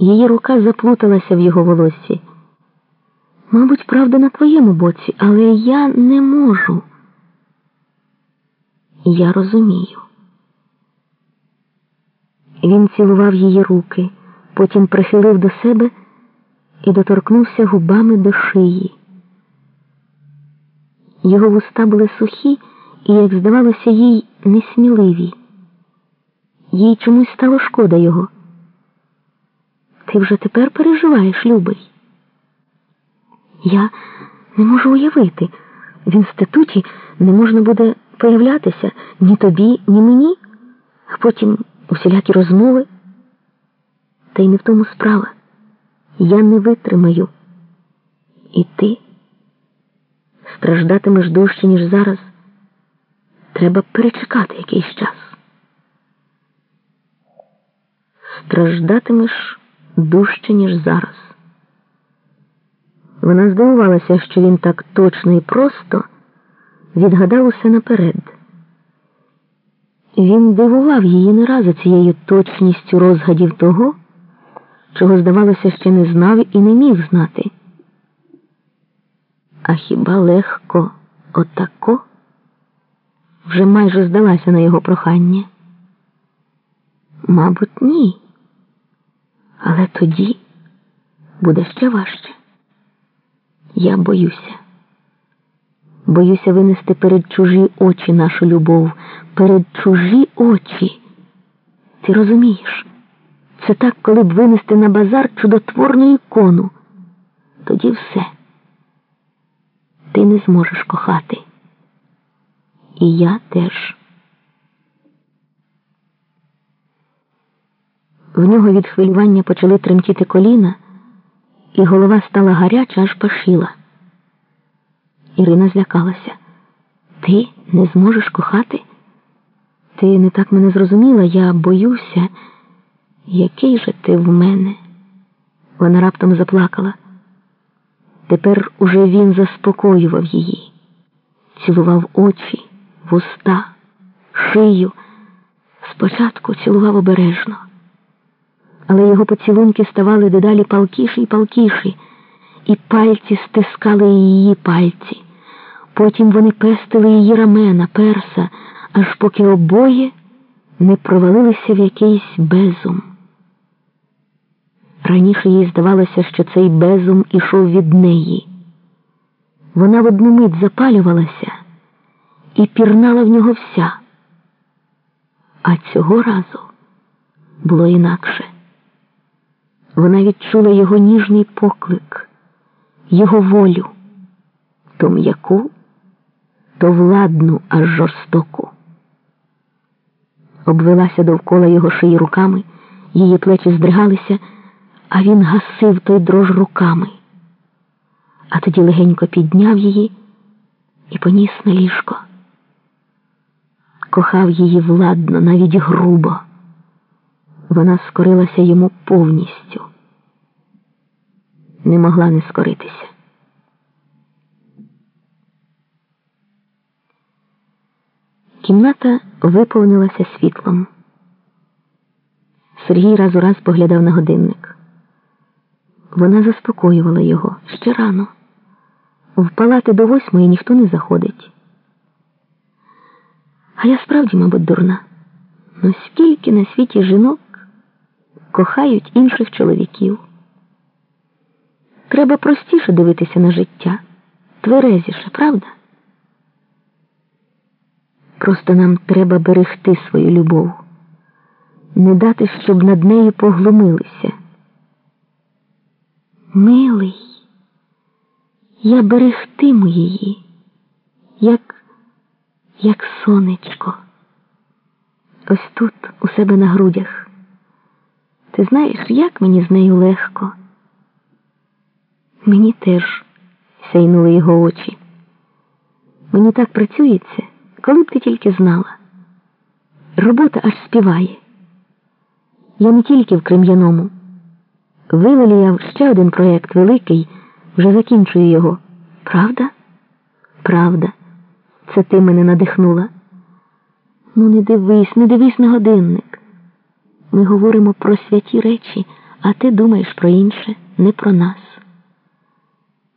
Її рука заплуталася в його волоссі. Мабуть, правда на твоєму боці, але я не можу. Я розумію. Він цілував її руки, потім прихилив до себе і доторкнувся губами до шиї. Його вуста були сухі і, як здавалося, їй несміливі. Їй чомусь стало шкода його. Ти вже тепер переживаєш, любий. Я не можу уявити. В інституті не можна буде появлятися ні тобі, ні мені, а потім усілякі розмови. Та й не в тому справа. Я не витримаю. І ти страждатимеш дужче, ніж зараз. Треба перечекати якийсь час. Страждатимеш дужче, ніж зараз. Вона здивувалася, що він так точно і просто відгадав усе наперед. Він дивував її не разу цією точністю розгадів того, чого, здавалося, ще не знав і не міг знати. А хіба легко отако вже майже здалася на його прохання? Мабуть, ні. Але тоді буде ще важче. Я боюся. Боюся винести перед чужі очі нашу любов, перед чужі очі. Ти розумієш? Це так, коли б винести на базар чудотворну ікону. Тоді все. Ти не зможеш кохати. І я теж. В нього від хвилювання почали тремтіти коліна, і голова стала гаряча, аж пашіла. Ірина злякалася. Ти не зможеш кохати? Ти не так мене зрозуміла, я боюся, який же ти в мене. Вона раптом заплакала. Тепер уже він заспокоював її, цілував очі, вуста, шию. Спочатку цілував обережно але його поцілунки ставали дедалі палкіші й палкіші, і пальці стискали її пальці. Потім вони пестили її рамена, перса, аж поки обоє не провалилися в якийсь безум. Раніше їй здавалося, що цей безум ішов від неї. Вона в одну мить запалювалася і пірнала в нього вся. А цього разу було інакше. Вона відчула його ніжний поклик, його волю, то м'яку, то владну, аж жорстоку. Обвелася довкола його шиї руками, її плечі здригалися, а він гасив той дрож руками, а тоді легенько підняв її і поніс на ліжко. Кохав її владно, навіть грубо. Вона скорилася йому повністю, не могла не скоритися. Кімната виповнилася світлом. Сергій раз у раз поглядав на годинник. Вона заспокоювала його ще рано. В палати до восьмої ніхто не заходить. А я справді, мабуть, дурна. Ну скільки на світі жінок кохають інших чоловіків. Треба простіше дивитися на життя, тверезіше, правда? Просто нам треба берегти свою любов, не дати, щоб над нею поглумилися. Милий, я берегтиму її, як, як сонечко, ось тут у себе на грудях. Ти знаєш, як мені з нею легко? Мені теж сяйнули його очі. Мені так працюється, коли б ти тільки знала. Робота аж співає. Я не тільки в Крем'яному. Вивеліяв ще один проєкт великий, вже закінчую його. Правда? Правда. Це ти мене надихнула. Ну, не дивись, не дивись на годинник. Ми говоримо про святі речі, а ти думаєш про інше, не про нас.